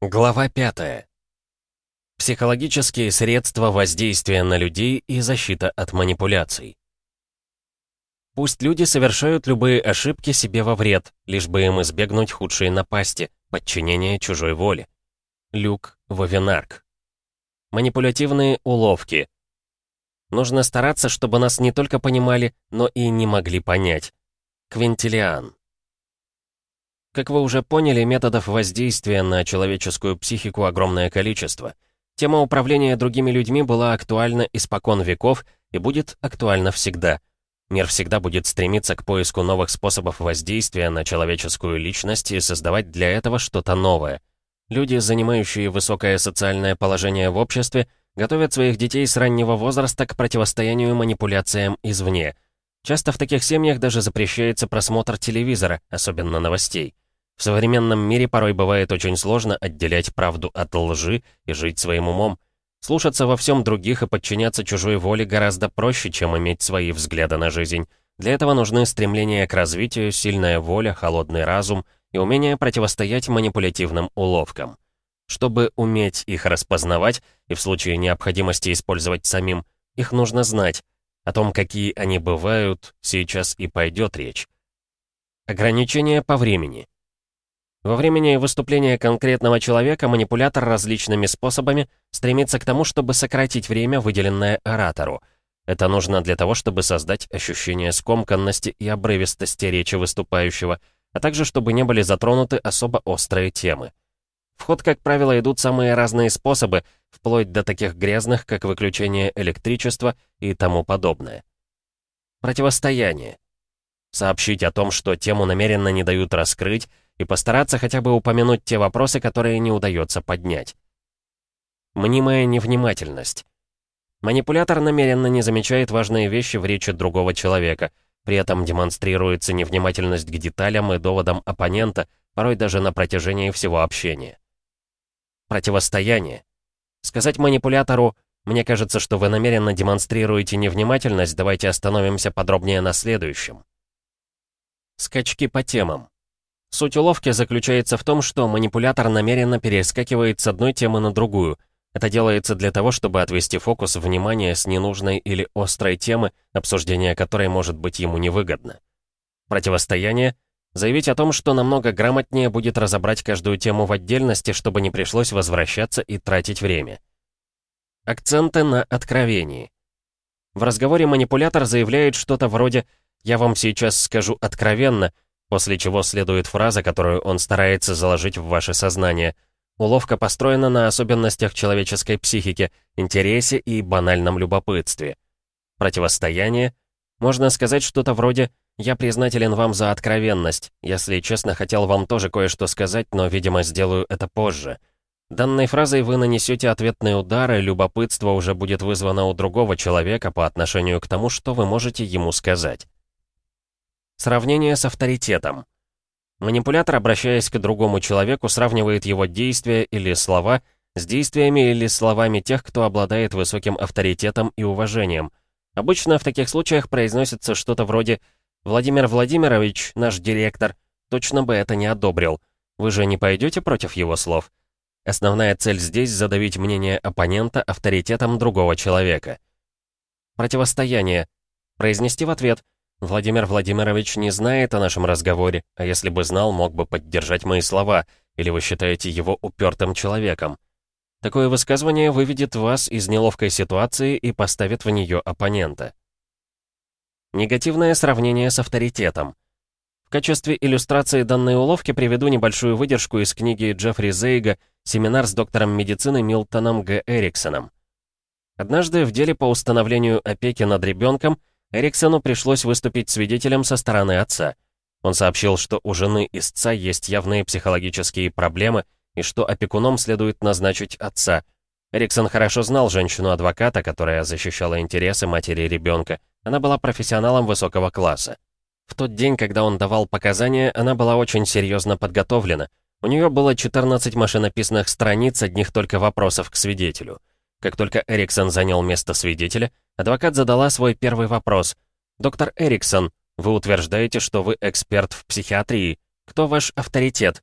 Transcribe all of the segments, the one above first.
Глава 5. Психологические средства воздействия на людей и защита от манипуляций. Пусть люди совершают любые ошибки себе во вред, лишь бы им избегнуть худшие напасти, подчинения чужой воле. Люк Вавинарк. Манипулятивные уловки. Нужно стараться, чтобы нас не только понимали, но и не могли понять. Квинтилиан. Как вы уже поняли, методов воздействия на человеческую психику огромное количество. Тема управления другими людьми была актуальна испокон веков и будет актуальна всегда. Мир всегда будет стремиться к поиску новых способов воздействия на человеческую личность и создавать для этого что-то новое. Люди, занимающие высокое социальное положение в обществе, готовят своих детей с раннего возраста к противостоянию манипуляциям извне. Часто в таких семьях даже запрещается просмотр телевизора, особенно новостей. В современном мире порой бывает очень сложно отделять правду от лжи и жить своим умом. Слушаться во всем других и подчиняться чужой воле гораздо проще, чем иметь свои взгляды на жизнь. Для этого нужны стремление к развитию, сильная воля, холодный разум и умение противостоять манипулятивным уловкам. Чтобы уметь их распознавать и в случае необходимости использовать самим, их нужно знать. О том, какие они бывают, сейчас и пойдет речь. Ограничения по времени. Во времени выступления конкретного человека манипулятор различными способами стремится к тому, чтобы сократить время, выделенное оратору. Это нужно для того, чтобы создать ощущение скомканности и обрывистости речи выступающего, а также чтобы не были затронуты особо острые темы. В ход, как правило, идут самые разные способы, вплоть до таких грязных, как выключение электричества и тому подобное. Противостояние. Сообщить о том, что тему намеренно не дают раскрыть, и постараться хотя бы упомянуть те вопросы, которые не удается поднять. Мнимая невнимательность. Манипулятор намеренно не замечает важные вещи в речи другого человека, при этом демонстрируется невнимательность к деталям и доводам оппонента, порой даже на протяжении всего общения. Противостояние. Сказать манипулятору «Мне кажется, что вы намеренно демонстрируете невнимательность, давайте остановимся подробнее на следующем». Скачки по темам. Суть уловки заключается в том, что манипулятор намеренно перескакивает с одной темы на другую. Это делается для того, чтобы отвести фокус внимания с ненужной или острой темы, обсуждение которой может быть ему невыгодно. Противостояние — заявить о том, что намного грамотнее будет разобрать каждую тему в отдельности, чтобы не пришлось возвращаться и тратить время. Акценты на откровении. В разговоре манипулятор заявляет что-то вроде «я вам сейчас скажу откровенно», После чего следует фраза, которую он старается заложить в ваше сознание. Уловка построена на особенностях человеческой психики, интересе и банальном любопытстве. Противостояние. Можно сказать что-то вроде «Я признателен вам за откровенность. Если честно, хотел вам тоже кое-что сказать, но, видимо, сделаю это позже». Данной фразой вы нанесете ответный удар, и любопытство уже будет вызвано у другого человека по отношению к тому, что вы можете ему сказать. Сравнение с авторитетом. Манипулятор, обращаясь к другому человеку, сравнивает его действия или слова с действиями или словами тех, кто обладает высоким авторитетом и уважением. Обычно в таких случаях произносится что-то вроде «Владимир Владимирович, наш директор, точно бы это не одобрил. Вы же не пойдете против его слов?» Основная цель здесь — задавить мнение оппонента авторитетом другого человека. Противостояние. Произнести в ответ Владимир Владимирович не знает о нашем разговоре, а если бы знал, мог бы поддержать мои слова, или вы считаете его упертым человеком. Такое высказывание выведет вас из неловкой ситуации и поставит в нее оппонента. Негативное сравнение с авторитетом. В качестве иллюстрации данной уловки приведу небольшую выдержку из книги Джеффри Зейга «Семинар с доктором медицины Милтоном Г. Эриксоном». Однажды в деле по установлению опеки над ребенком Эриксону пришлось выступить свидетелем со стороны отца. Он сообщил, что у жены истца есть явные психологические проблемы и что опекуном следует назначить отца. Эриксон хорошо знал женщину-адвоката, которая защищала интересы матери ребенка. Она была профессионалом высокого класса. В тот день, когда он давал показания, она была очень серьезно подготовлена. У нее было 14 машинописных страниц одних только вопросов к свидетелю. Как только Эриксон занял место свидетеля, Адвокат задала свой первый вопрос. «Доктор Эриксон, вы утверждаете, что вы эксперт в психиатрии. Кто ваш авторитет?»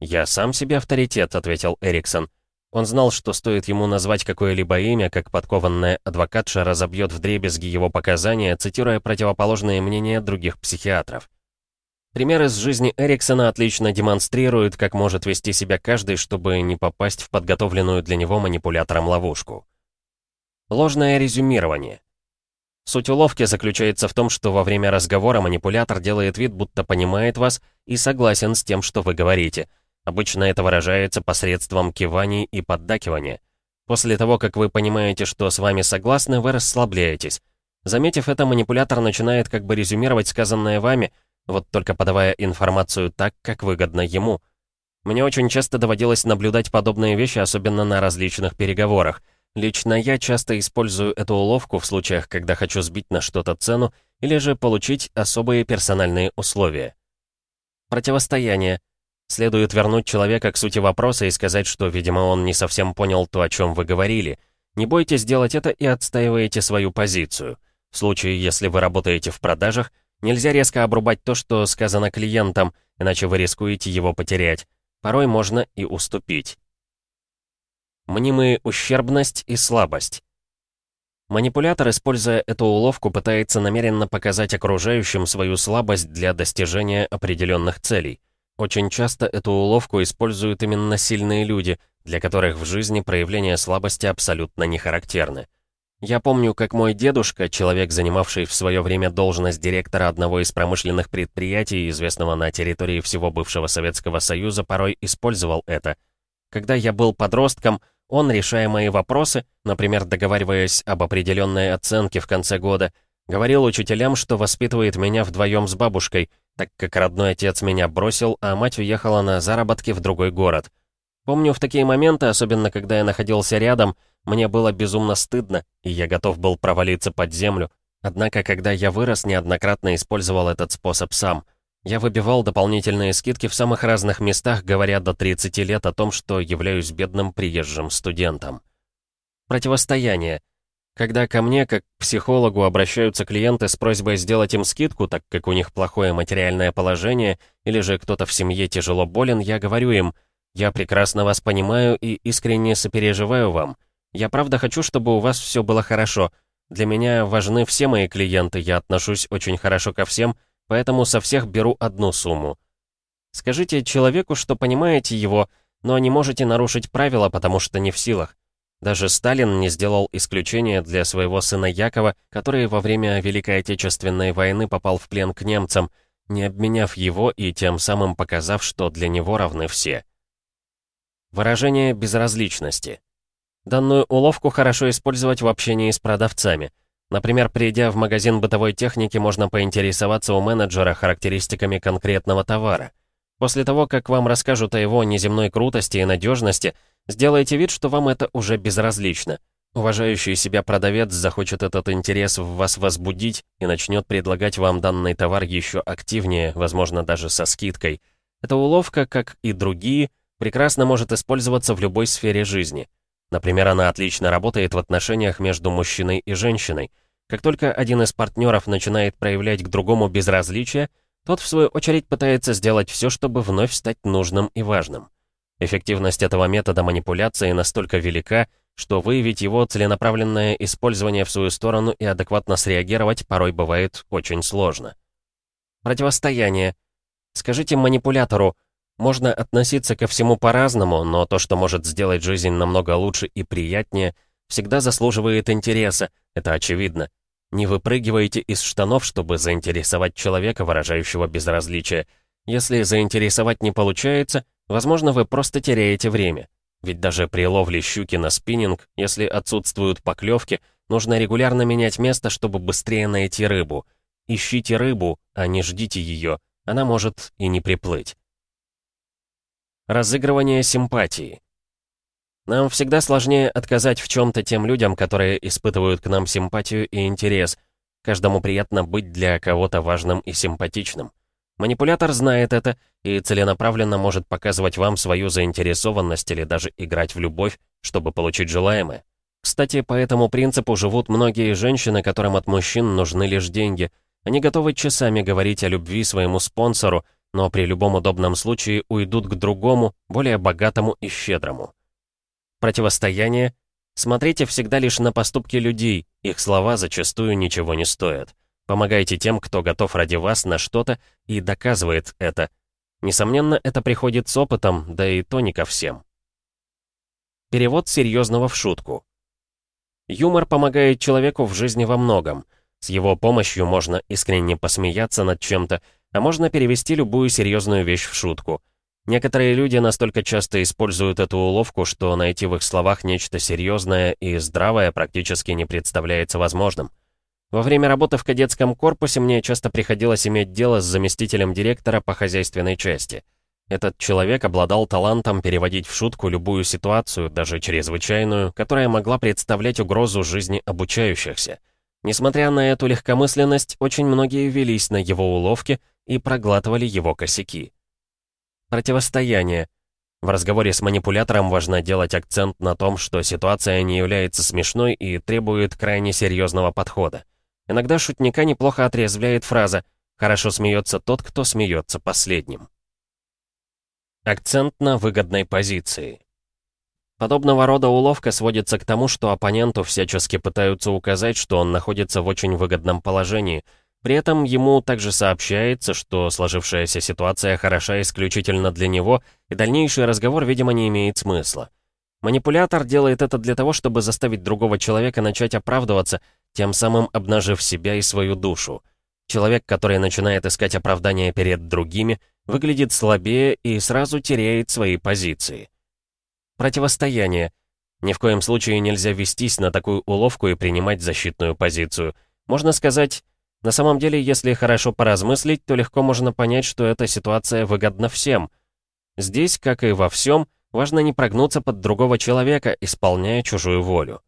«Я сам себе авторитет», — ответил Эриксон. Он знал, что стоит ему назвать какое-либо имя, как подкованная адвокатша разобьет вдребезги его показания, цитируя противоположные мнения других психиатров. Пример из жизни Эриксона отлично демонстрирует, как может вести себя каждый, чтобы не попасть в подготовленную для него манипулятором ловушку. Ложное резюмирование. Суть уловки заключается в том, что во время разговора манипулятор делает вид, будто понимает вас и согласен с тем, что вы говорите — Обычно это выражается посредством киваний и поддакивания. После того, как вы понимаете, что с вами согласны, вы расслабляетесь. Заметив это, манипулятор начинает как бы резюмировать сказанное вами, вот только подавая информацию так, как выгодно ему. Мне очень часто доводилось наблюдать подобные вещи, особенно на различных переговорах. Лично я часто использую эту уловку в случаях, когда хочу сбить на что-то цену или же получить особые персональные условия. Противостояние — Следует вернуть человека к сути вопроса и сказать, что, видимо, он не совсем понял то, о чем вы говорили. Не бойтесь сделать это и отстаиваете свою позицию. В случае, если вы работаете в продажах, нельзя резко обрубать то, что сказано клиентам, иначе вы рискуете его потерять. Порой можно и уступить. Мнимые ущербность и слабость. Манипулятор, используя эту уловку, пытается намеренно показать окружающим свою слабость для достижения определенных целей. Очень часто эту уловку используют именно сильные люди, для которых в жизни проявление слабости абсолютно не характерны. Я помню, как мой дедушка, человек, занимавший в свое время должность директора одного из промышленных предприятий, известного на территории всего бывшего Советского Союза, порой использовал это. Когда я был подростком, он, решая мои вопросы, например, договариваясь об определенной оценке в конце года, говорил учителям, что воспитывает меня вдвоем с бабушкой — так как родной отец меня бросил, а мать уехала на заработки в другой город. Помню, в такие моменты, особенно когда я находился рядом, мне было безумно стыдно, и я готов был провалиться под землю. Однако, когда я вырос, неоднократно использовал этот способ сам. Я выбивал дополнительные скидки в самых разных местах, говоря до 30 лет о том, что являюсь бедным приезжим студентом. Противостояние — когда ко мне, как к психологу, обращаются клиенты с просьбой сделать им скидку, так как у них плохое материальное положение, или же кто-то в семье тяжело болен, я говорю им, «Я прекрасно вас понимаю и искренне сопереживаю вам. Я правда хочу, чтобы у вас все было хорошо. Для меня важны все мои клиенты, я отношусь очень хорошо ко всем, поэтому со всех беру одну сумму. Скажите человеку, что понимаете его, но не можете нарушить правила, потому что не в силах. Даже Сталин не сделал исключения для своего сына Якова, который во время Великой Отечественной войны попал в плен к немцам, не обменяв его и тем самым показав, что для него равны все. Выражение безразличности. Данную уловку хорошо использовать в общении с продавцами. Например, придя в магазин бытовой техники, можно поинтересоваться у менеджера характеристиками конкретного товара. После того, как вам расскажут о его неземной крутости и надежности, Сделайте вид, что вам это уже безразлично. Уважающий себя продавец захочет этот интерес в вас возбудить и начнет предлагать вам данный товар еще активнее, возможно, даже со скидкой. Эта уловка, как и другие, прекрасно может использоваться в любой сфере жизни. Например, она отлично работает в отношениях между мужчиной и женщиной. Как только один из партнеров начинает проявлять к другому безразличие, тот, в свою очередь, пытается сделать все, чтобы вновь стать нужным и важным. Эффективность этого метода манипуляции настолько велика, что выявить его целенаправленное использование в свою сторону и адекватно среагировать порой бывает очень сложно. Противостояние. Скажите манипулятору, можно относиться ко всему по-разному, но то, что может сделать жизнь намного лучше и приятнее, всегда заслуживает интереса, это очевидно. Не выпрыгивайте из штанов, чтобы заинтересовать человека, выражающего безразличие. Если заинтересовать не получается, Возможно, вы просто теряете время. Ведь даже при ловле щуки на спиннинг, если отсутствуют поклевки, нужно регулярно менять место, чтобы быстрее найти рыбу. Ищите рыбу, а не ждите ее. Она может и не приплыть. Разыгрывание симпатии. Нам всегда сложнее отказать в чем-то тем людям, которые испытывают к нам симпатию и интерес. Каждому приятно быть для кого-то важным и симпатичным. Манипулятор знает это и целенаправленно может показывать вам свою заинтересованность или даже играть в любовь, чтобы получить желаемое. Кстати, по этому принципу живут многие женщины, которым от мужчин нужны лишь деньги. Они готовы часами говорить о любви своему спонсору, но при любом удобном случае уйдут к другому, более богатому и щедрому. Противостояние. Смотрите всегда лишь на поступки людей, их слова зачастую ничего не стоят. Помогайте тем, кто готов ради вас на что-то и доказывает это. Несомненно, это приходит с опытом, да и то не ко всем. Перевод серьезного в шутку. Юмор помогает человеку в жизни во многом. С его помощью можно искренне посмеяться над чем-то, а можно перевести любую серьезную вещь в шутку. Некоторые люди настолько часто используют эту уловку, что найти в их словах нечто серьезное и здравое практически не представляется возможным. Во время работы в кадетском корпусе мне часто приходилось иметь дело с заместителем директора по хозяйственной части. Этот человек обладал талантом переводить в шутку любую ситуацию, даже чрезвычайную, которая могла представлять угрозу жизни обучающихся. Несмотря на эту легкомысленность, очень многие велись на его уловки и проглатывали его косяки. Противостояние. В разговоре с манипулятором важно делать акцент на том, что ситуация не является смешной и требует крайне серьезного подхода. Иногда шутника неплохо отрезвляет фраза «хорошо смеется тот, кто смеется последним». Акцент на выгодной позиции. Подобного рода уловка сводится к тому, что оппоненту всячески пытаются указать, что он находится в очень выгодном положении. При этом ему также сообщается, что сложившаяся ситуация хороша исключительно для него, и дальнейший разговор, видимо, не имеет смысла. Манипулятор делает это для того, чтобы заставить другого человека начать оправдываться, тем самым обнажив себя и свою душу. Человек, который начинает искать оправдания перед другими, выглядит слабее и сразу теряет свои позиции. Противостояние. Ни в коем случае нельзя вестись на такую уловку и принимать защитную позицию. Можно сказать, на самом деле, если хорошо поразмыслить, то легко можно понять, что эта ситуация выгодна всем. Здесь, как и во всем, важно не прогнуться под другого человека, исполняя чужую волю.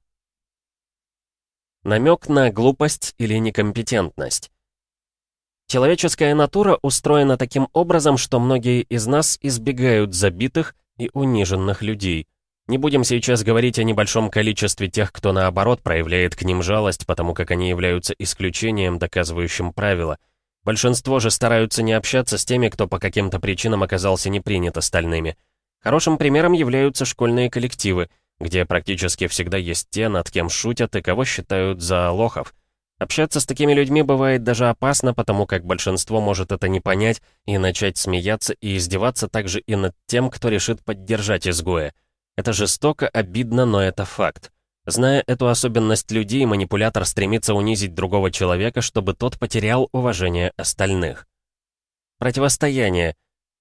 Намек на глупость или некомпетентность. Человеческая натура устроена таким образом, что многие из нас избегают забитых и униженных людей. Не будем сейчас говорить о небольшом количестве тех, кто наоборот проявляет к ним жалость, потому как они являются исключением, доказывающим правила. Большинство же стараются не общаться с теми, кто по каким-то причинам оказался не принят остальными. Хорошим примером являются школьные коллективы, где практически всегда есть те, над кем шутят и кого считают за лохов – Общаться с такими людьми бывает даже опасно, потому как большинство может это не понять и начать смеяться и издеваться также и над тем, кто решит поддержать изгоя. Это жестоко, обидно, но это факт. Зная эту особенность людей, манипулятор стремится унизить другого человека, чтобы тот потерял уважение остальных. Противостояние.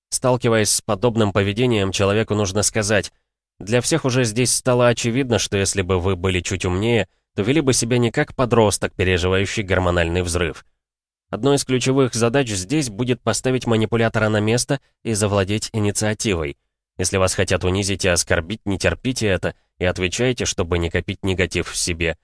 Сталкиваясь с подобным поведением, человеку нужно сказать, «Для всех уже здесь стало очевидно, что если бы вы были чуть умнее, то вели бы себя не как подросток, переживающий гормональный взрыв. Одной из ключевых задач здесь будет поставить манипулятора на место и завладеть инициативой. Если вас хотят унизить и оскорбить, не терпите это и отвечайте, чтобы не копить негатив в себе.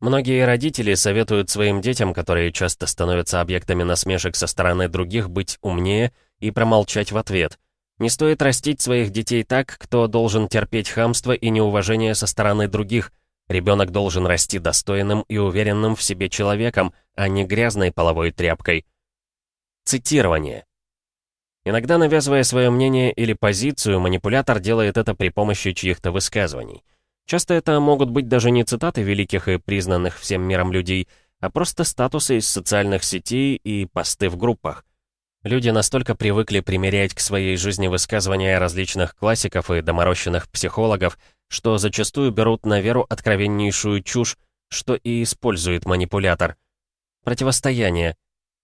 Многие родители советуют своим детям, которые часто становятся объектами насмешек со стороны других, быть умнее и промолчать в ответ. Не стоит растить своих детей так, кто должен терпеть хамство и неуважение со стороны других – Ребенок должен расти достойным и уверенным в себе человеком, а не грязной половой тряпкой. Цитирование. Иногда, навязывая свое мнение или позицию, манипулятор делает это при помощи чьих-то высказываний. Часто это могут быть даже не цитаты великих и признанных всем миром людей, а просто статусы из социальных сетей и посты в группах. Люди настолько привыкли примерять к своей жизни высказывания различных классиков и доморощенных психологов, что зачастую берут на веру откровеннейшую чушь, что и использует манипулятор. Противостояние.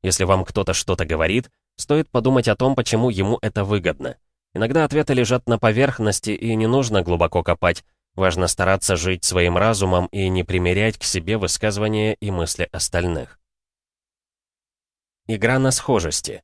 Если вам кто-то что-то говорит, стоит подумать о том, почему ему это выгодно. Иногда ответы лежат на поверхности, и не нужно глубоко копать. Важно стараться жить своим разумом и не примерять к себе высказывания и мысли остальных. Игра на схожести.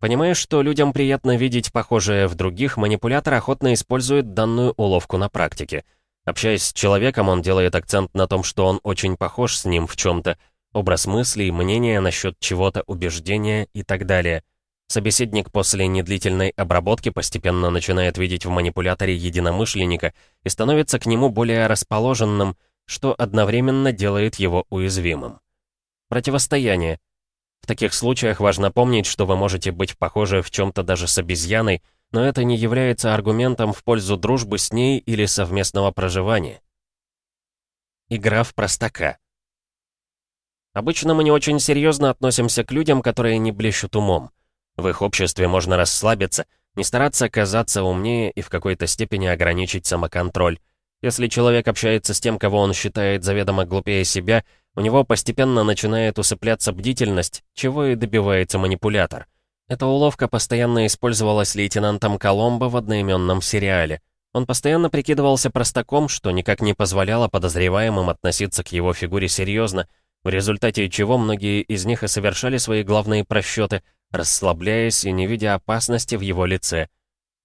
Понимая, что людям приятно видеть похожее в других, манипулятор охотно использует данную уловку на практике. Общаясь с человеком, он делает акцент на том, что он очень похож с ним в чем-то, образ мыслей, мнения насчет чего-то, убеждения и так далее. Собеседник после недлительной обработки постепенно начинает видеть в манипуляторе единомышленника и становится к нему более расположенным, что одновременно делает его уязвимым. Противостояние — в таких случаях важно помнить, что вы можете быть похожи в чем-то даже с обезьяной, но это не является аргументом в пользу дружбы с ней или совместного проживания. Игра в простака. Обычно мы не очень серьезно относимся к людям, которые не блещут умом. В их обществе можно расслабиться, не стараться казаться умнее и в какой-то степени ограничить самоконтроль. Если человек общается с тем, кого он считает заведомо глупее себя, у него постепенно начинает усыпляться бдительность, чего и добивается манипулятор. Эта уловка постоянно использовалась лейтенантом Коломбо в одноименном сериале. Он постоянно прикидывался простаком, что никак не позволяло подозреваемым относиться к его фигуре серьезно, в результате чего многие из них и совершали свои главные просчеты, расслабляясь и не видя опасности в его лице.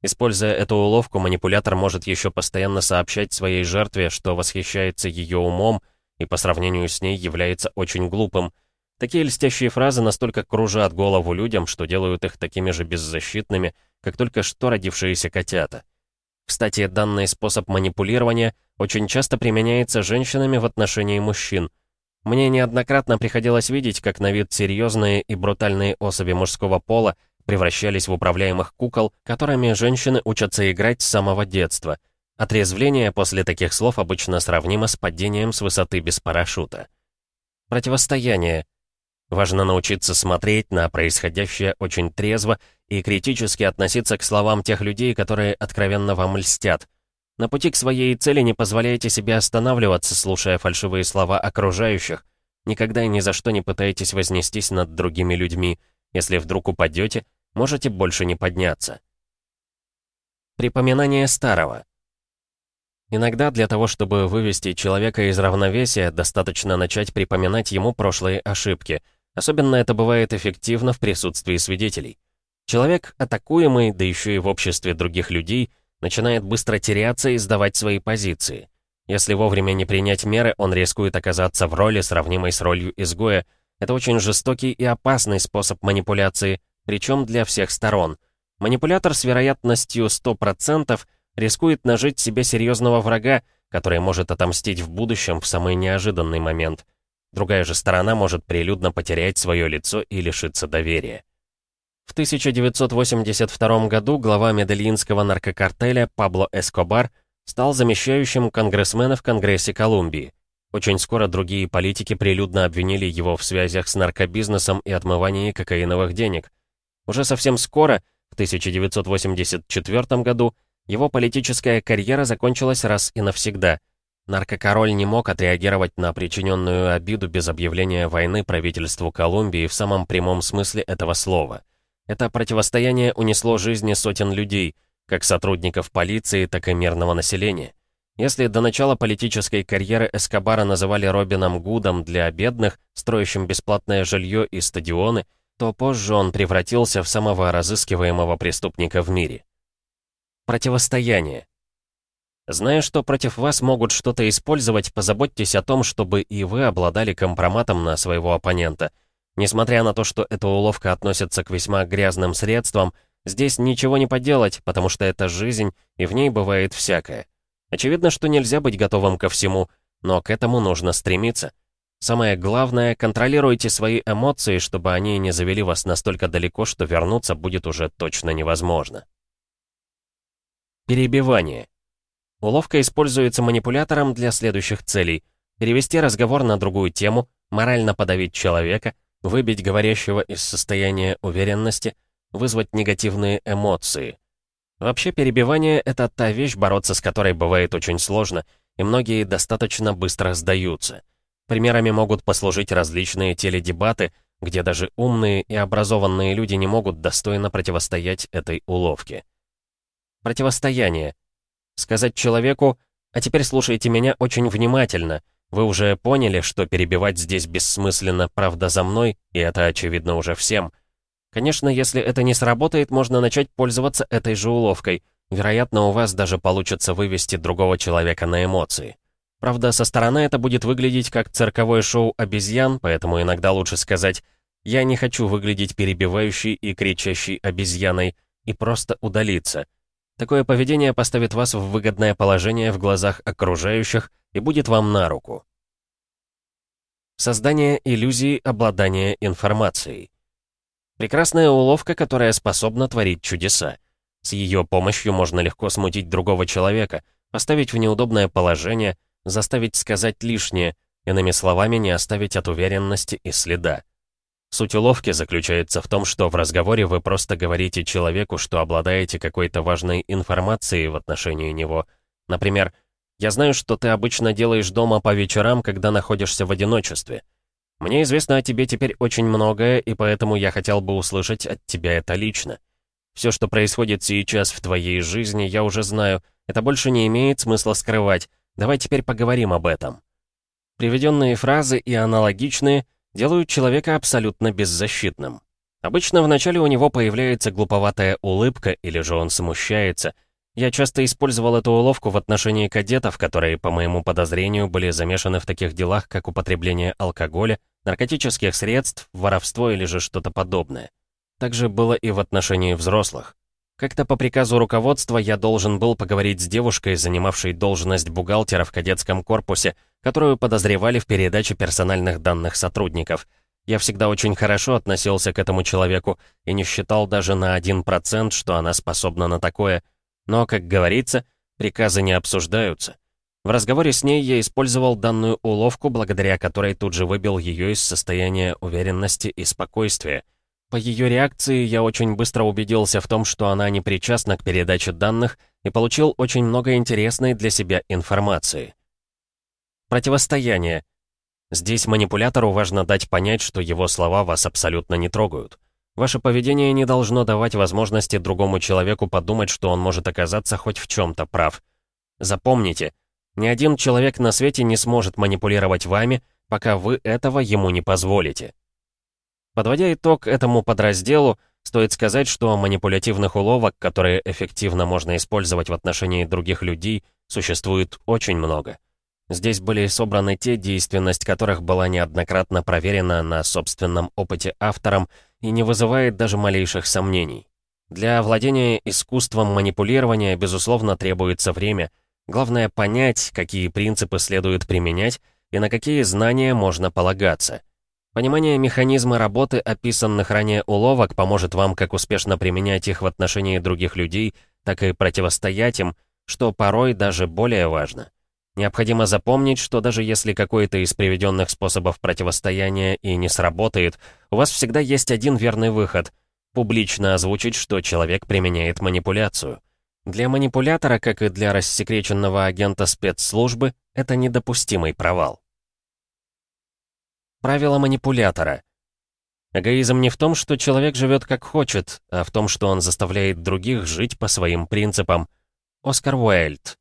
Используя эту уловку, манипулятор может еще постоянно сообщать своей жертве, что восхищается ее умом и по сравнению с ней является очень глупым. Такие льстящие фразы настолько кружат голову людям, что делают их такими же беззащитными, как только что родившиеся котята. Кстати, данный способ манипулирования очень часто применяется женщинами в отношении мужчин. Мне неоднократно приходилось видеть, как на вид серьезные и брутальные особи мужского пола превращались в управляемых кукол, которыми женщины учатся играть с самого детства. Отрезвление после таких слов обычно сравнимо с падением с высоты без парашюта. Противостояние. Важно научиться смотреть на происходящее очень трезво и критически относиться к словам тех людей, которые откровенно вам льстят. На пути к своей цели не позволяйте себе останавливаться, слушая фальшивые слова окружающих. Никогда и ни за что не пытайтесь вознестись над другими людьми. Если вдруг упадете, можете больше не подняться. Припоминание старого. Иногда для того, чтобы вывести человека из равновесия, достаточно начать припоминать ему прошлые ошибки. Особенно это бывает эффективно в присутствии свидетелей. Человек, атакуемый, да еще и в обществе других людей, начинает быстро теряться и сдавать свои позиции. Если вовремя не принять меры, он рискует оказаться в роли, сравнимой с ролью изгоя. Это очень жестокий и опасный способ манипуляции, причем для всех сторон. Манипулятор с вероятностью 100% рискует нажить себе серьезного врага, который может отомстить в будущем в самый неожиданный момент. Другая же сторона может прилюдно потерять свое лицо и лишиться доверия. В 1982 году глава медельинского наркокартеля Пабло Эскобар стал замещающим конгрессмена в Конгрессе Колумбии. Очень скоро другие политики прилюдно обвинили его в связях с наркобизнесом и отмывании кокаиновых денег. Уже совсем скоро, в 1984 году, его политическая карьера закончилась раз и навсегда. Наркокороль не мог отреагировать на причиненную обиду без объявления войны правительству Колумбии в самом прямом смысле этого слова. Это противостояние унесло жизни сотен людей, как сотрудников полиции, так и мирного населения. Если до начала политической карьеры Эскобара называли Робином Гудом для бедных, строящим бесплатное жилье и стадионы, то позже он превратился в самого разыскиваемого преступника в мире. Противостояние. Зная, что против вас могут что-то использовать, позаботьтесь о том, чтобы и вы обладали компроматом на своего оппонента. Несмотря на то, что эта уловка относится к весьма грязным средствам, здесь ничего не поделать, потому что это жизнь, и в ней бывает всякое. Очевидно, что нельзя быть готовым ко всему, но к этому нужно стремиться. Самое главное, контролируйте свои эмоции, чтобы они не завели вас настолько далеко, что вернуться будет уже точно невозможно. Перебивание. Уловка используется манипулятором для следующих целей. Перевести разговор на другую тему, морально подавить человека, выбить говорящего из состояния уверенности, вызвать негативные эмоции. Вообще, перебивание — это та вещь, бороться с которой бывает очень сложно, и многие достаточно быстро сдаются. Примерами могут послужить различные теледебаты, где даже умные и образованные люди не могут достойно противостоять этой уловке. Противостояние. Сказать человеку «А теперь слушайте меня очень внимательно», вы уже поняли, что перебивать здесь бессмысленно, правда, за мной, и это очевидно уже всем. Конечно, если это не сработает, можно начать пользоваться этой же уловкой. Вероятно, у вас даже получится вывести другого человека на эмоции. Правда, со стороны это будет выглядеть как цирковое шоу обезьян, поэтому иногда лучше сказать «я не хочу выглядеть перебивающей и кричащей обезьяной» и просто удалиться. Такое поведение поставит вас в выгодное положение в глазах окружающих и будет вам на руку. Создание иллюзии обладания информацией. Прекрасная уловка, которая способна творить чудеса. С ее помощью можно легко смутить другого человека, поставить в неудобное положение, заставить сказать лишнее, иными словами, не оставить от уверенности и следа. Суть уловки заключается в том, что в разговоре вы просто говорите человеку, что обладаете какой-то важной информацией в отношении него. Например, «Я знаю, что ты обычно делаешь дома по вечерам, когда находишься в одиночестве. Мне известно о тебе теперь очень многое, и поэтому я хотел бы услышать от тебя это лично. Все, что происходит сейчас в твоей жизни, я уже знаю. Это больше не имеет смысла скрывать. Давай теперь поговорим об этом». Приведенные фразы и аналогичные делают человека абсолютно беззащитным. Обычно вначале у него появляется глуповатая улыбка или же он смущается. Я часто использовал эту уловку в отношении кадетов, которые, по моему подозрению, были замешаны в таких делах, как употребление алкоголя, наркотических средств, воровство или же что-то подобное. Также было и в отношении взрослых. Как-то по приказу руководства я должен был поговорить с девушкой, занимавшей должность бухгалтера в кадетском корпусе, которую подозревали в передаче персональных данных сотрудников. Я всегда очень хорошо относился к этому человеку и не считал даже на 1%, что она способна на такое. Но, как говорится, приказы не обсуждаются. В разговоре с ней я использовал данную уловку, благодаря которой тут же выбил ее из состояния уверенности и спокойствия. По ее реакции я очень быстро убедился в том, что она не причастна к передаче данных и получил очень много интересной для себя информации. Противостояние. Здесь манипулятору важно дать понять, что его слова вас абсолютно не трогают. Ваше поведение не должно давать возможности другому человеку подумать, что он может оказаться хоть в чем-то прав. Запомните, ни один человек на свете не сможет манипулировать вами, пока вы этого ему не позволите. Подводя итог этому подразделу, стоит сказать, что манипулятивных уловок, которые эффективно можно использовать в отношении других людей, существует очень много. Здесь были собраны те, действенность которых была неоднократно проверена на собственном опыте автором и не вызывает даже малейших сомнений. Для владения искусством манипулирования, безусловно, требуется время. Главное понять, какие принципы следует применять и на какие знания можно полагаться — Понимание механизма работы описанных ранее уловок поможет вам как успешно применять их в отношении других людей, так и противостоять им, что порой даже более важно. Необходимо запомнить, что даже если какой-то из приведенных способов противостояния и не сработает, у вас всегда есть один верный выход — публично озвучить, что человек применяет манипуляцию. Для манипулятора, как и для рассекреченного агента спецслужбы, это недопустимый провал. Правило манипулятора. Эгоизм не в том, что человек живет как хочет, а в том, что он заставляет других жить по своим принципам. Оскар Уайльд.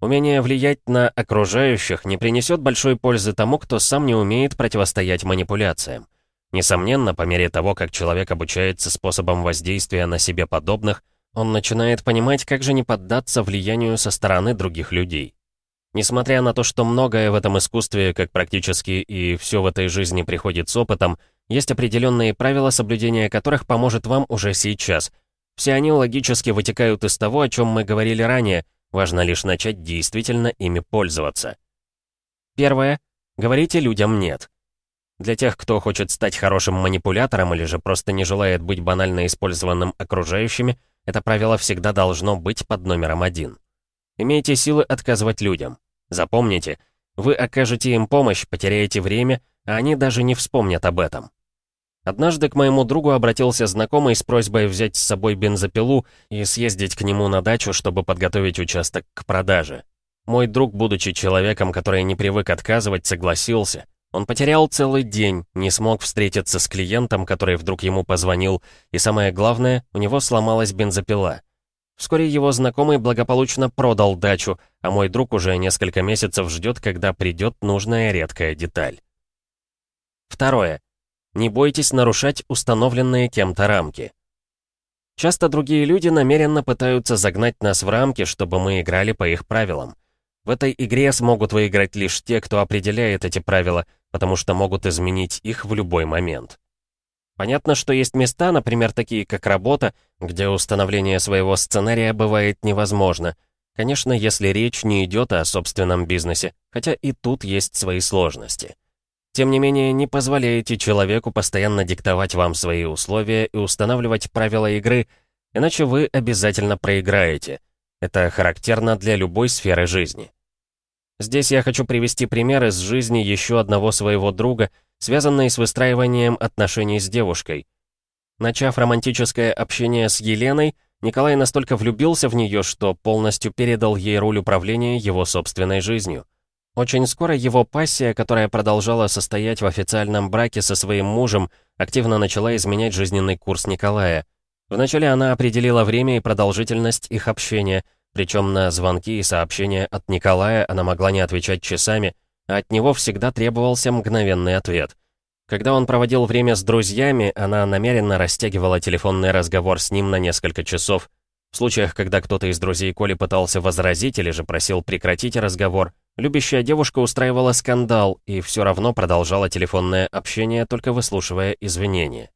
Умение влиять на окружающих не принесет большой пользы тому, кто сам не умеет противостоять манипуляциям. Несомненно, по мере того, как человек обучается способам воздействия на себе подобных, он начинает понимать, как же не поддаться влиянию со стороны других людей. Несмотря на то, что многое в этом искусстве, как практически и все в этой жизни приходит с опытом, есть определенные правила, соблюдения которых поможет вам уже сейчас. Все они логически вытекают из того, о чем мы говорили ранее, важно лишь начать действительно ими пользоваться. Первое. Говорите людям «нет». Для тех, кто хочет стать хорошим манипулятором или же просто не желает быть банально использованным окружающими, это правило всегда должно быть под номером один. Имейте силы отказывать людям. Запомните, вы окажете им помощь, потеряете время, а они даже не вспомнят об этом. Однажды к моему другу обратился знакомый с просьбой взять с собой бензопилу и съездить к нему на дачу, чтобы подготовить участок к продаже. Мой друг, будучи человеком, который не привык отказывать, согласился. Он потерял целый день, не смог встретиться с клиентом, который вдруг ему позвонил, и самое главное, у него сломалась бензопила. Вскоре его знакомый благополучно продал дачу, а мой друг уже несколько месяцев ждет, когда придет нужная редкая деталь. Второе. Не бойтесь нарушать установленные кем-то рамки. Часто другие люди намеренно пытаются загнать нас в рамки, чтобы мы играли по их правилам. В этой игре смогут выиграть лишь те, кто определяет эти правила, потому что могут изменить их в любой момент. Понятно, что есть места, например, такие как работа, где установление своего сценария бывает невозможно. Конечно, если речь не идет о собственном бизнесе, хотя и тут есть свои сложности. Тем не менее, не позволяйте человеку постоянно диктовать вам свои условия и устанавливать правила игры, иначе вы обязательно проиграете. Это характерно для любой сферы жизни. Здесь я хочу привести пример из жизни еще одного своего друга, связанный с выстраиванием отношений с девушкой. Начав романтическое общение с Еленой, Николай настолько влюбился в нее, что полностью передал ей роль управления его собственной жизнью. Очень скоро его пассия, которая продолжала состоять в официальном браке со своим мужем, активно начала изменять жизненный курс Николая. Вначале она определила время и продолжительность их общения, причем на звонки и сообщения от Николая она могла не отвечать часами, а от него всегда требовался мгновенный ответ. Когда он проводил время с друзьями, она намеренно растягивала телефонный разговор с ним на несколько часов. В случаях, когда кто-то из друзей Коли пытался возразить или же просил прекратить разговор, любящая девушка устраивала скандал и все равно продолжала телефонное общение, только выслушивая извинения.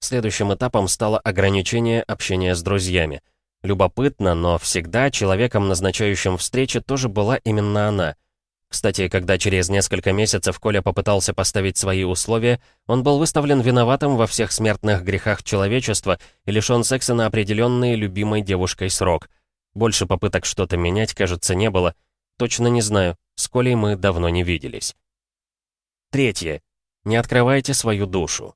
Следующим этапом стало ограничение общения с друзьями. Любопытно, но всегда человеком, назначающим встречи, тоже была именно она — кстати, когда через несколько месяцев Коля попытался поставить свои условия, он был выставлен виноватым во всех смертных грехах человечества и лишён секса на определенный любимой девушкой срок. Больше попыток что-то менять, кажется, не было. Точно не знаю, с Колей мы давно не виделись. Третье. Не открывайте свою душу.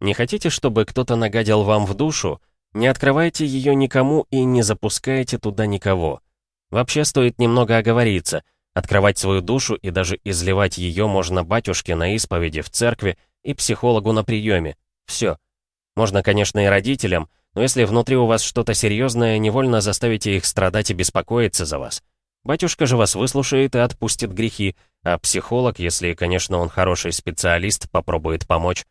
Не хотите, чтобы кто-то нагадил вам в душу? Не открывайте ее никому и не запускайте туда никого. Вообще стоит немного оговориться — Открывать свою душу и даже изливать ее можно батюшке на исповеди в церкви и психологу на приеме. Все. Можно, конечно, и родителям, но если внутри у вас что-то серьезное, невольно заставите их страдать и беспокоиться за вас. Батюшка же вас выслушает и отпустит грехи, а психолог, если, конечно, он хороший специалист, попробует помочь.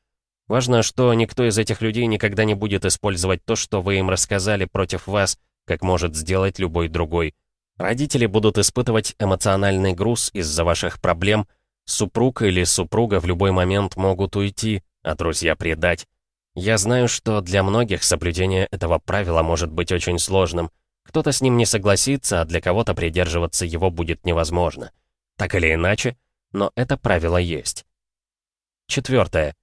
Важно, что никто из этих людей никогда не будет использовать то, что вы им рассказали против вас, как может сделать любой другой. Родители будут испытывать эмоциональный груз из-за ваших проблем. Супруг или супруга в любой момент могут уйти, а друзья предать. Я знаю, что для многих соблюдение этого правила может быть очень сложным. Кто-то с ним не согласится, а для кого-то придерживаться его будет невозможно. Так или иначе, но это правило есть. Четвертое.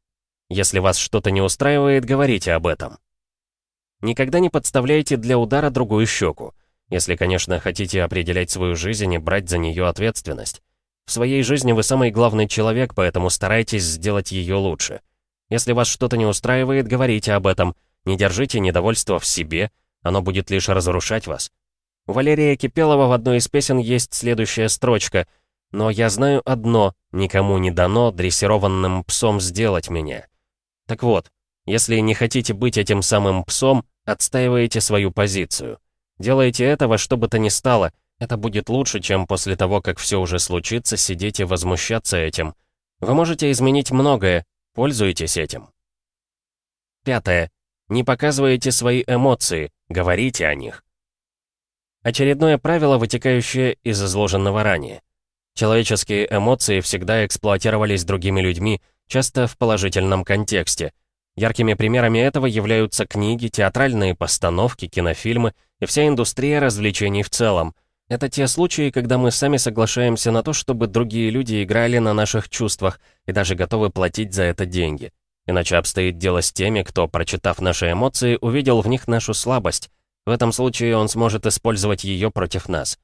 Если вас что-то не устраивает, говорите об этом. Никогда не подставляйте для удара другую щеку. Если, конечно, хотите определять свою жизнь и брать за нее ответственность. В своей жизни вы самый главный человек, поэтому старайтесь сделать ее лучше. Если вас что-то не устраивает, говорите об этом. Не держите недовольство в себе, оно будет лишь разрушать вас. У Валерия Кипелова в одной из песен есть следующая строчка «Но я знаю одно, никому не дано дрессированным псом сделать меня». Так вот, если не хотите быть этим самым псом, отстаивайте свою позицию. Делайте это во что бы то ни стало. Это будет лучше, чем после того, как все уже случится, сидеть и возмущаться этим. Вы можете изменить многое. Пользуйтесь этим. Пятое. Не показывайте свои эмоции, говорите о них. Очередное правило, вытекающее из изложенного ранее. Человеческие эмоции всегда эксплуатировались другими людьми, часто в положительном контексте. Яркими примерами этого являются книги, театральные постановки, кинофильмы и вся индустрия развлечений в целом. Это те случаи, когда мы сами соглашаемся на то, чтобы другие люди играли на наших чувствах и даже готовы платить за это деньги. Иначе обстоит дело с теми, кто, прочитав наши эмоции, увидел в них нашу слабость. В этом случае он сможет использовать ее против нас.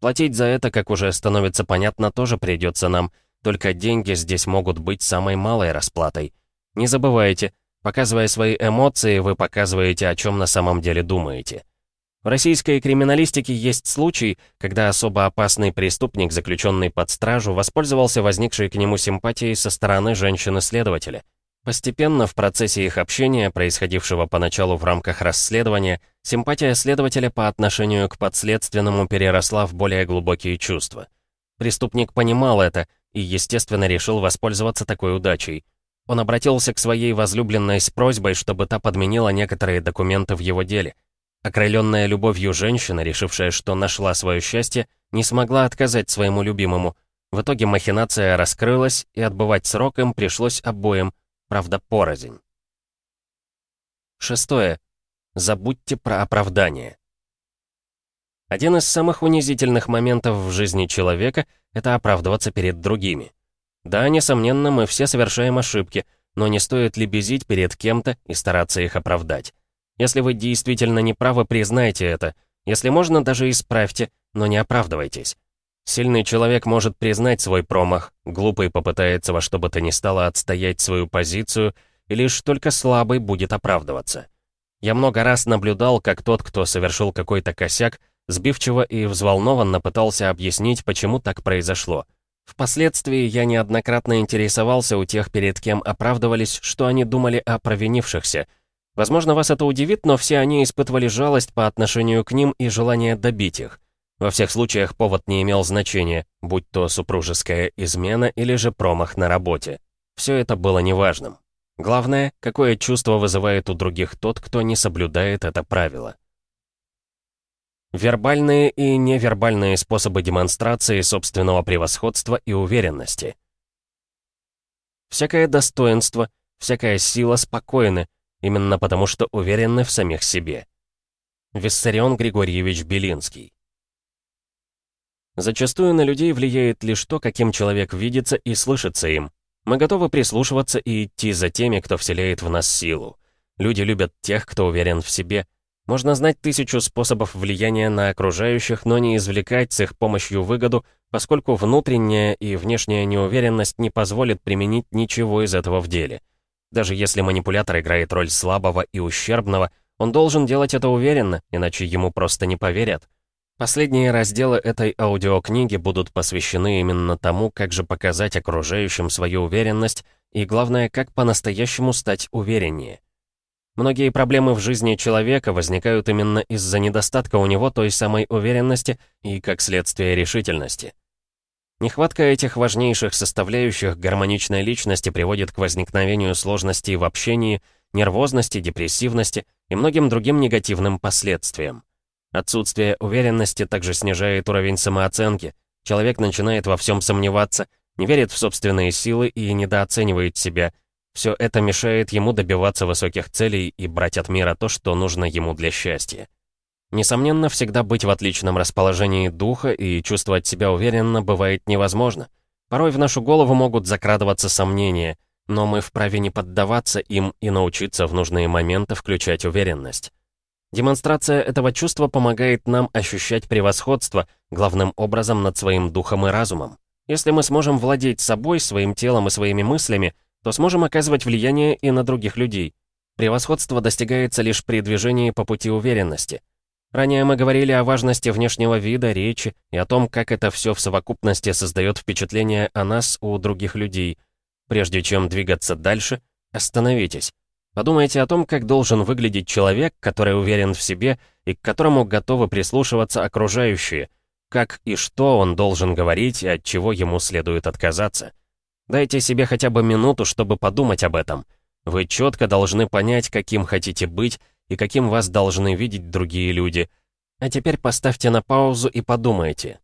Платить за это, как уже становится понятно, тоже придется нам, только деньги здесь могут быть самой малой расплатой. Не забывайте, Показывая свои эмоции, вы показываете, о чем на самом деле думаете. В российской криминалистике есть случай, когда особо опасный преступник, заключенный под стражу, воспользовался возникшей к нему симпатией со стороны женщины-следователя. Постепенно в процессе их общения, происходившего поначалу в рамках расследования, симпатия следователя по отношению к подследственному переросла в более глубокие чувства. Преступник понимал это и, естественно, решил воспользоваться такой удачей. Он обратился к своей возлюбленной с просьбой, чтобы та подменила некоторые документы в его деле. Окрыленная любовью женщина, решившая, что нашла свое счастье, не смогла отказать своему любимому. В итоге махинация раскрылась, и отбывать срок им пришлось обоим, правда, порознь. Шестое. Забудьте про оправдание. Один из самых унизительных моментов в жизни человека — это оправдываться перед другими. Да, несомненно, мы все совершаем ошибки, но не стоит лебезить перед кем-то и стараться их оправдать. Если вы действительно не правы, признайте это. Если можно, даже исправьте, но не оправдывайтесь. Сильный человек может признать свой промах, глупый попытается во что бы то ни стало отстоять свою позицию, и лишь только слабый будет оправдываться. Я много раз наблюдал, как тот, кто совершил какой-то косяк, сбивчиво и взволнованно пытался объяснить, почему так произошло. Впоследствии я неоднократно интересовался у тех, перед кем оправдывались, что они думали о провинившихся. Возможно, вас это удивит, но все они испытывали жалость по отношению к ним и желание добить их. Во всех случаях повод не имел значения, будь то супружеская измена или же промах на работе. Все это было неважным. Главное, какое чувство вызывает у других тот, кто не соблюдает это правило. Вербальные и невербальные способы демонстрации собственного превосходства и уверенности. Всякое достоинство, всякая сила спокойны, именно потому что уверены в самих себе. Виссарион Григорьевич Белинский Зачастую на людей влияет лишь то, каким человек видится и слышится им. Мы готовы прислушиваться и идти за теми, кто вселяет в нас силу. Люди любят тех, кто уверен в себе. Можно знать тысячу способов влияния на окружающих, но не извлекать с их помощью выгоду, поскольку внутренняя и внешняя неуверенность не позволит применить ничего из этого в деле. Даже если манипулятор играет роль слабого и ущербного, он должен делать это уверенно, иначе ему просто не поверят. Последние разделы этой аудиокниги будут посвящены именно тому, как же показать окружающим свою уверенность и, главное, как по-настоящему стать увереннее. Многие проблемы в жизни человека возникают именно из-за недостатка у него той самой уверенности и, как следствие, решительности. Нехватка этих важнейших составляющих гармоничной личности приводит к возникновению сложностей в общении, нервозности, депрессивности и многим другим негативным последствиям. Отсутствие уверенности также снижает уровень самооценки. Человек начинает во всем сомневаться, не верит в собственные силы и недооценивает себя. Все это мешает ему добиваться высоких целей и брать от мира то, что нужно ему для счастья. Несомненно, всегда быть в отличном расположении духа и чувствовать себя уверенно бывает невозможно. Порой в нашу голову могут закрадываться сомнения, но мы вправе не поддаваться им и научиться в нужные моменты включать уверенность. Демонстрация этого чувства помогает нам ощущать превосходство, главным образом над своим духом и разумом. Если мы сможем владеть собой, своим телом и своими мыслями, то сможем оказывать влияние и на других людей. Превосходство достигается лишь при движении по пути уверенности. Ранее мы говорили о важности внешнего вида, речи и о том, как это все в совокупности создает впечатление о нас у других людей. Прежде чем двигаться дальше, остановитесь. Подумайте о том, как должен выглядеть человек, который уверен в себе и к которому готовы прислушиваться окружающие, как и что он должен говорить и от чего ему следует отказаться. Дайте себе хотя бы минуту, чтобы подумать об этом. Вы четко должны понять, каким хотите быть и каким вас должны видеть другие люди. А теперь поставьте на паузу и подумайте.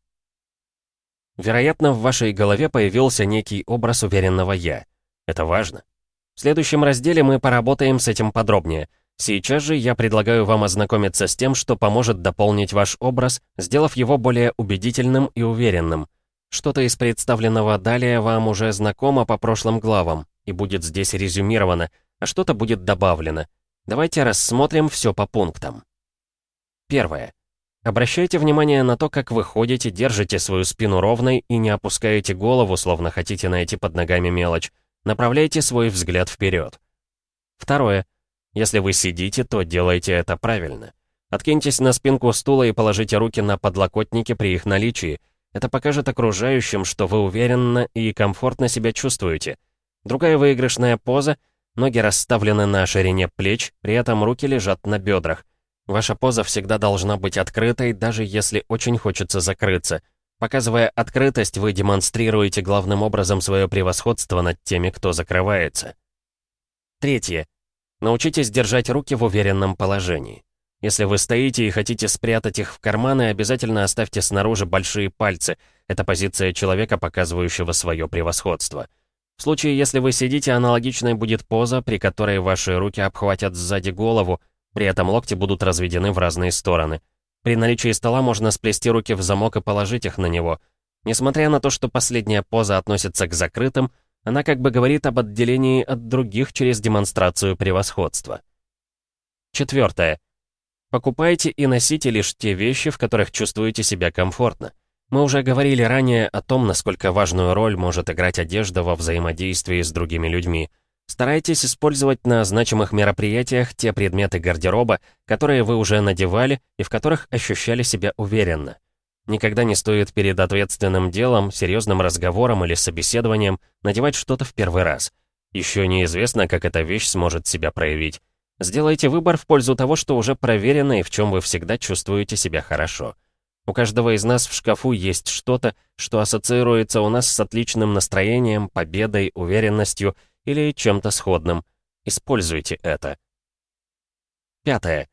Вероятно, в вашей голове появился некий образ уверенного «я». Это важно. В следующем разделе мы поработаем с этим подробнее. Сейчас же я предлагаю вам ознакомиться с тем, что поможет дополнить ваш образ, сделав его более убедительным и уверенным. Что-то из представленного далее вам уже знакомо по прошлым главам и будет здесь резюмировано, а что-то будет добавлено. Давайте рассмотрим все по пунктам. Первое. Обращайте внимание на то, как вы ходите, держите свою спину ровной и не опускаете голову, словно хотите найти под ногами мелочь. Направляйте свой взгляд вперед. Второе. Если вы сидите, то делайте это правильно. Откиньтесь на спинку стула и положите руки на подлокотники при их наличии. Это покажет окружающим, что вы уверенно и комфортно себя чувствуете. Другая выигрышная поза — ноги расставлены на ширине плеч, при этом руки лежат на бедрах. Ваша поза всегда должна быть открытой, даже если очень хочется закрыться — Показывая открытость, вы демонстрируете главным образом свое превосходство над теми, кто закрывается. Третье. Научитесь держать руки в уверенном положении. Если вы стоите и хотите спрятать их в карманы, обязательно оставьте снаружи большие пальцы. Это позиция человека, показывающего свое превосходство. В случае, если вы сидите, аналогичной будет поза, при которой ваши руки обхватят сзади голову, при этом локти будут разведены в разные стороны. При наличии стола можно сплести руки в замок и положить их на него. Несмотря на то, что последняя поза относится к закрытым, она как бы говорит об отделении от других через демонстрацию превосходства. Четвертое. Покупайте и носите лишь те вещи, в которых чувствуете себя комфортно. Мы уже говорили ранее о том, насколько важную роль может играть одежда во взаимодействии с другими людьми. Старайтесь использовать на значимых мероприятиях те предметы гардероба, которые вы уже надевали и в которых ощущали себя уверенно. Никогда не стоит перед ответственным делом, серьезным разговором или собеседованием надевать что-то в первый раз. Еще неизвестно, как эта вещь сможет себя проявить. Сделайте выбор в пользу того, что уже проверено и в чем вы всегда чувствуете себя хорошо. У каждого из нас в шкафу есть что-то, что ассоциируется у нас с отличным настроением, победой, уверенностью или чем-то сходным. Используйте это. Пятое.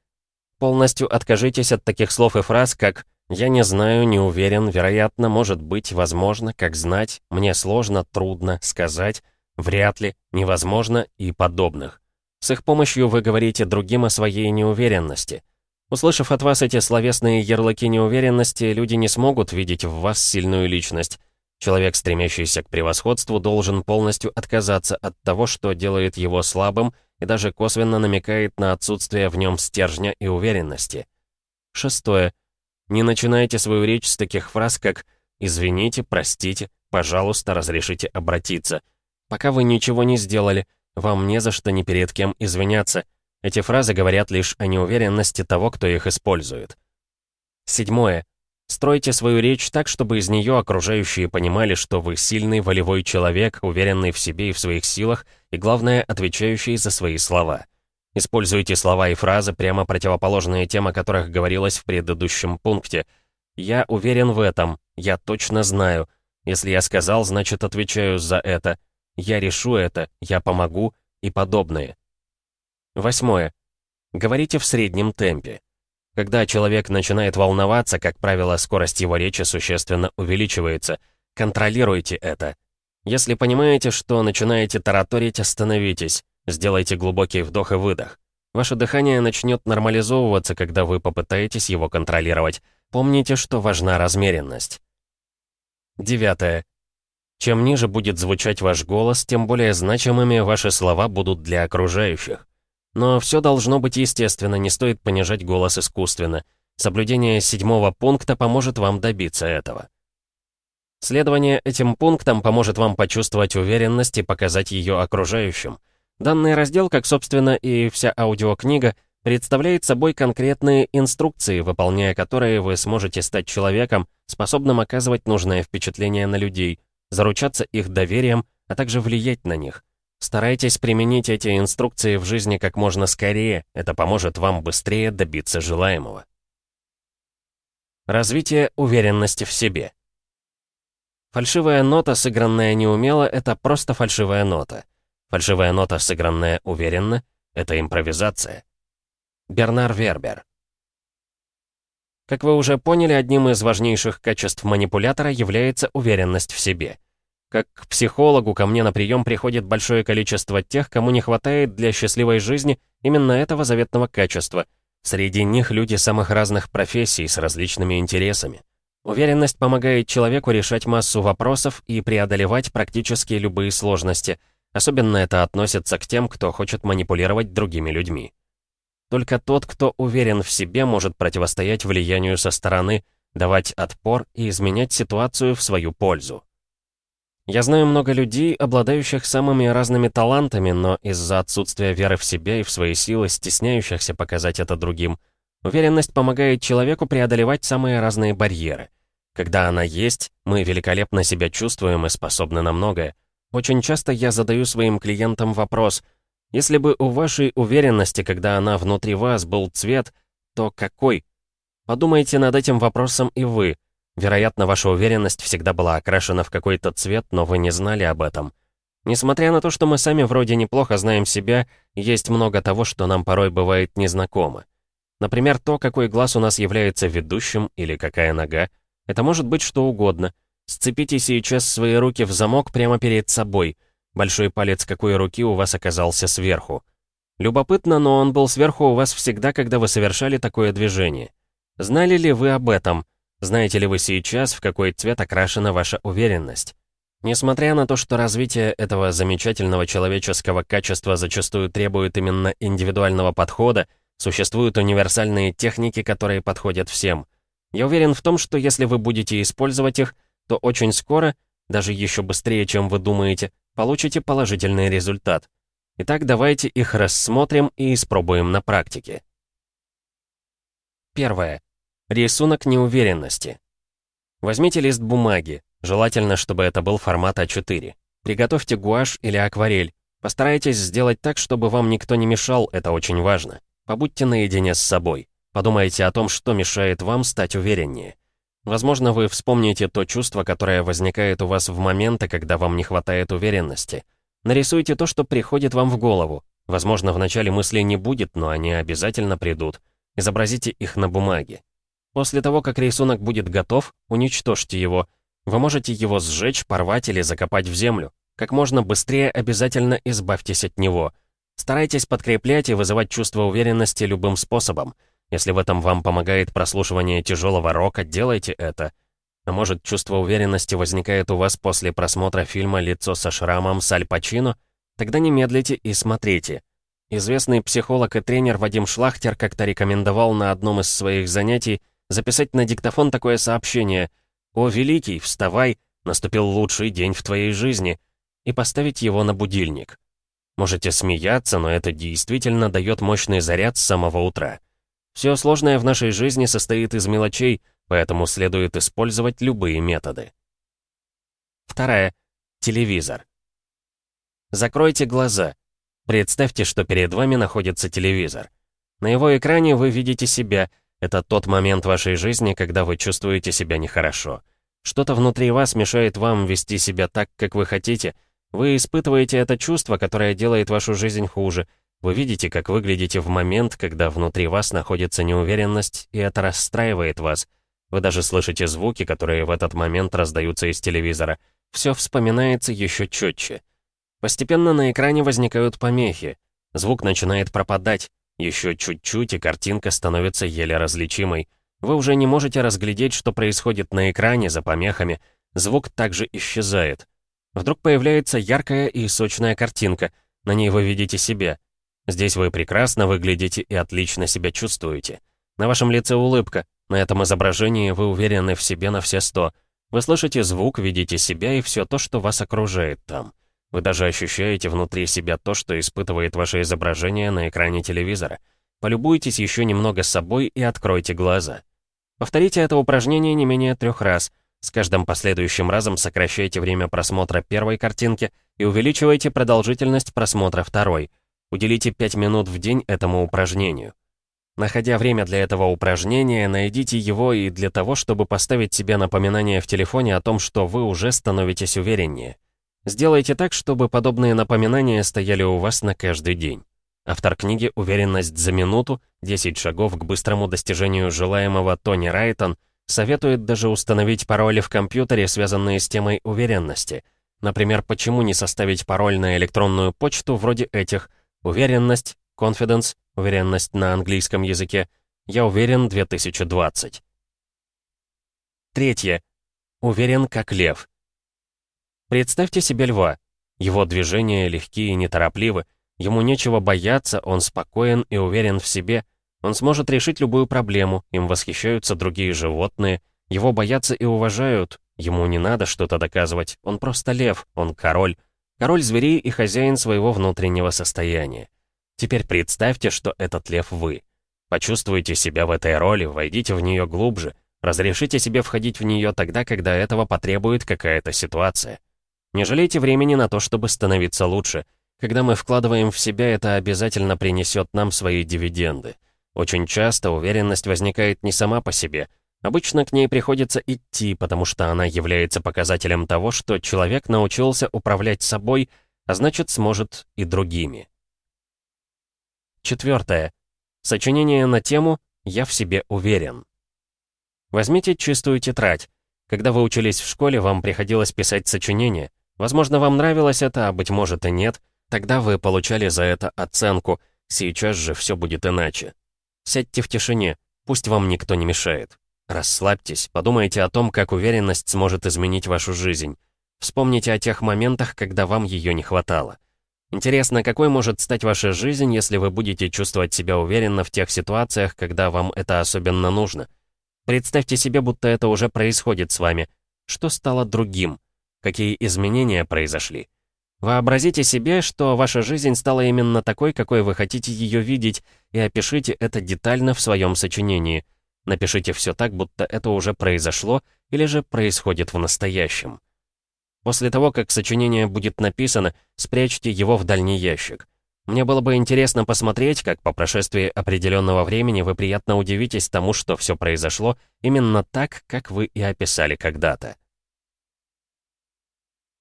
Полностью откажитесь от таких слов и фраз, как «я не знаю, не уверен, вероятно, может быть, возможно, как знать, мне сложно, трудно, сказать, вряд ли, невозможно» и подобных. С их помощью вы говорите другим о своей неуверенности. Услышав от вас эти словесные ярлыки неуверенности, люди не смогут видеть в вас сильную личность. Человек, стремящийся к превосходству, должен полностью отказаться от того, что делает его слабым и даже косвенно намекает на отсутствие в нем стержня и уверенности. Шестое. Не начинайте свою речь с таких фраз, как «извините», «простите», «пожалуйста», «разрешите обратиться». Пока вы ничего не сделали, вам не за что ни перед кем извиняться. Эти фразы говорят лишь о неуверенности того, кто их использует. Седьмое. Стройте свою речь так, чтобы из нее окружающие понимали, что вы сильный волевой человек, уверенный в себе и в своих силах, и, главное, отвечающий за свои слова. Используйте слова и фразы, прямо противоположные тем, о которых говорилось в предыдущем пункте. «Я уверен в этом», «Я точно знаю», «Если я сказал, значит, отвечаю за это», «Я решу это», «Я помогу» и подобные. Восьмое. Говорите в среднем темпе. Когда человек начинает волноваться, как правило, скорость его речи существенно увеличивается. Контролируйте это. Если понимаете, что начинаете тараторить, остановитесь. Сделайте глубокий вдох и выдох. Ваше дыхание начнет нормализовываться, когда вы попытаетесь его контролировать. Помните, что важна размеренность. Девятое. Чем ниже будет звучать ваш голос, тем более значимыми ваши слова будут для окружающих. Но все должно быть естественно, не стоит понижать голос искусственно. Соблюдение седьмого пункта поможет вам добиться этого. Следование этим пунктам поможет вам почувствовать уверенность и показать ее окружающим. Данный раздел, как, собственно, и вся аудиокнига, представляет собой конкретные инструкции, выполняя которые вы сможете стать человеком, способным оказывать нужное впечатление на людей – заручаться их доверием, а также влиять на них. Старайтесь применить эти инструкции в жизни как можно скорее, это поможет вам быстрее добиться желаемого. Развитие уверенности в себе. Фальшивая нота, сыгранная неумело, это просто фальшивая нота. Фальшивая нота, сыгранная уверенно, это импровизация. Бернар Вербер. Как вы уже поняли, одним из важнейших качеств манипулятора является уверенность в себе. Как к психологу ко мне на прием приходит большое количество тех, кому не хватает для счастливой жизни именно этого заветного качества. Среди них люди самых разных профессий с различными интересами. Уверенность помогает человеку решать массу вопросов и преодолевать практически любые сложности. Особенно это относится к тем, кто хочет манипулировать другими людьми. Только тот, кто уверен в себе, может противостоять влиянию со стороны, давать отпор и изменять ситуацию в свою пользу. Я знаю много людей, обладающих самыми разными талантами, но из-за отсутствия веры в себя и в свои силы, стесняющихся показать это другим. Уверенность помогает человеку преодолевать самые разные барьеры. Когда она есть, мы великолепно себя чувствуем и способны на многое. Очень часто я задаю своим клиентам вопрос, если бы у вашей уверенности, когда она внутри вас, был цвет, то какой? Подумайте над этим вопросом и вы. Вероятно, ваша уверенность всегда была окрашена в какой-то цвет, но вы не знали об этом. Несмотря на то, что мы сами вроде неплохо знаем себя, есть много того, что нам порой бывает незнакомо. Например, то, какой глаз у нас является ведущим или какая нога. Это может быть что угодно. Сцепите сейчас свои руки в замок прямо перед собой. Большой палец какой руки у вас оказался сверху. Любопытно, но он был сверху у вас всегда, когда вы совершали такое движение. Знали ли вы об этом? Знаете ли вы сейчас, в какой цвет окрашена ваша уверенность? Несмотря на то, что развитие этого замечательного человеческого качества зачастую требует именно индивидуального подхода, существуют универсальные техники, которые подходят всем. Я уверен в том, что если вы будете использовать их, то очень скоро, даже еще быстрее, чем вы думаете, получите положительный результат. Итак, давайте их рассмотрим и испробуем на практике. Первое. Рисунок неуверенности. Возьмите лист бумаги, желательно, чтобы это был формат А4. Приготовьте гуашь или акварель. Постарайтесь сделать так, чтобы вам никто не мешал, это очень важно. Побудьте наедине с собой. Подумайте о том, что мешает вам стать увереннее. Возможно, вы вспомните то чувство, которое возникает у вас в моменты, когда вам не хватает уверенности. Нарисуйте то, что приходит вам в голову. Возможно, в начале мыслей не будет, но они обязательно придут. Изобразите их на бумаге. После того, как рисунок будет готов, уничтожьте его. Вы можете его сжечь, порвать или закопать в землю. Как можно быстрее обязательно избавьтесь от него. Старайтесь подкреплять и вызывать чувство уверенности любым способом. Если в этом вам помогает прослушивание тяжелого рока, делайте это. А может, чувство уверенности возникает у вас после просмотра фильма «Лицо со шрамом» с Аль Пачино? Тогда не медлите и смотрите. Известный психолог и тренер Вадим Шлахтер как-то рекомендовал на одном из своих занятий записать на диктофон такое сообщение «О, великий, вставай, наступил лучший день в твоей жизни» и поставить его на будильник. Можете смеяться, но это действительно дает мощный заряд с самого утра. Все сложное в нашей жизни состоит из мелочей — поэтому следует использовать любые методы. Вторая. Телевизор. Закройте глаза. Представьте, что перед вами находится телевизор. На его экране вы видите себя. Это тот момент вашей жизни, когда вы чувствуете себя нехорошо. Что-то внутри вас мешает вам вести себя так, как вы хотите. Вы испытываете это чувство, которое делает вашу жизнь хуже. Вы видите, как выглядите в момент, когда внутри вас находится неуверенность, и это расстраивает вас — вы даже слышите звуки, которые в этот момент раздаются из телевизора. Все вспоминается еще четче. Постепенно на экране возникают помехи. Звук начинает пропадать. Еще чуть-чуть, и картинка становится еле различимой. Вы уже не можете разглядеть, что происходит на экране за помехами. Звук также исчезает. Вдруг появляется яркая и сочная картинка. На ней вы видите себя. Здесь вы прекрасно выглядите и отлично себя чувствуете. На вашем лице улыбка, на этом изображении вы уверены в себе на все сто. Вы слышите звук, видите себя и все то, что вас окружает там. Вы даже ощущаете внутри себя то, что испытывает ваше изображение на экране телевизора. Полюбуйтесь еще немного собой и откройте глаза. Повторите это упражнение не менее трех раз. С каждым последующим разом сокращайте время просмотра первой картинки и увеличивайте продолжительность просмотра второй. Уделите 5 минут в день этому упражнению. Находя время для этого упражнения, найдите его и для того, чтобы поставить себе напоминание в телефоне о том, что вы уже становитесь увереннее. Сделайте так, чтобы подобные напоминания стояли у вас на каждый день. Автор книги «Уверенность за минуту. 10 шагов к быстрому достижению желаемого» Тони Райтон советует даже установить пароли в компьютере, связанные с темой уверенности. Например, почему не составить пароль на электронную почту вроде этих «Уверенность», «Confidence», Уверенность на английском языке. Я уверен 2020. Третье. Уверен как лев. Представьте себе льва. Его движения легкие и неторопливы. Ему нечего бояться, он спокоен и уверен в себе. Он сможет решить любую проблему, им восхищаются другие животные. Его боятся и уважают. Ему не надо что-то доказывать. Он просто лев, он король. Король зверей и хозяин своего внутреннего состояния. Теперь представьте, что этот лев вы. Почувствуйте себя в этой роли, войдите в нее глубже, разрешите себе входить в нее тогда, когда этого потребует какая-то ситуация. Не жалейте времени на то, чтобы становиться лучше. Когда мы вкладываем в себя, это обязательно принесет нам свои дивиденды. Очень часто уверенность возникает не сама по себе. Обычно к ней приходится идти, потому что она является показателем того, что человек научился управлять собой, а значит сможет и другими. Четвертое. Сочинение на тему «Я в себе уверен». Возьмите чистую тетрадь. Когда вы учились в школе, вам приходилось писать сочинение. Возможно, вам нравилось это, а быть может и нет. Тогда вы получали за это оценку. Сейчас же все будет иначе. Сядьте в тишине, пусть вам никто не мешает. Расслабьтесь, подумайте о том, как уверенность сможет изменить вашу жизнь. Вспомните о тех моментах, когда вам ее не хватало. Интересно, какой может стать ваша жизнь, если вы будете чувствовать себя уверенно в тех ситуациях, когда вам это особенно нужно? Представьте себе, будто это уже происходит с вами. Что стало другим? Какие изменения произошли? Вообразите себе, что ваша жизнь стала именно такой, какой вы хотите ее видеть, и опишите это детально в своем сочинении. Напишите все так, будто это уже произошло или же происходит в настоящем. После того, как сочинение будет написано, спрячьте его в дальний ящик. Мне было бы интересно посмотреть, как по прошествии определенного времени вы приятно удивитесь тому, что все произошло именно так, как вы и описали когда-то.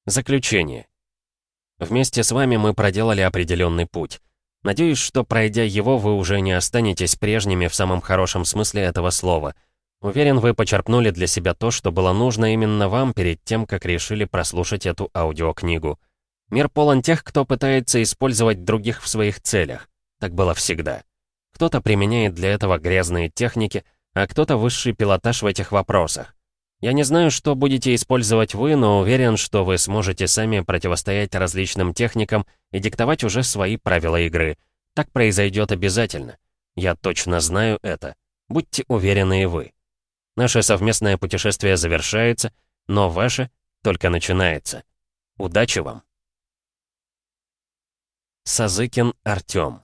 Заключение. Вместе с вами мы проделали определенный путь. Надеюсь, что пройдя его, вы уже не останетесь прежними в самом хорошем смысле этого слова — Уверен, вы почерпнули для себя то, что было нужно именно вам перед тем, как решили прослушать эту аудиокнигу. Мир полон тех, кто пытается использовать других в своих целях. Так было всегда. Кто-то применяет для этого грязные техники, а кто-то высший пилотаж в этих вопросах. Я не знаю, что будете использовать вы, но уверен, что вы сможете сами противостоять различным техникам и диктовать уже свои правила игры. Так произойдет обязательно. Я точно знаю это. Будьте уверены и вы. Наше совместное путешествие завершается, но ваше только начинается. Удачи вам! Сазыкин Артём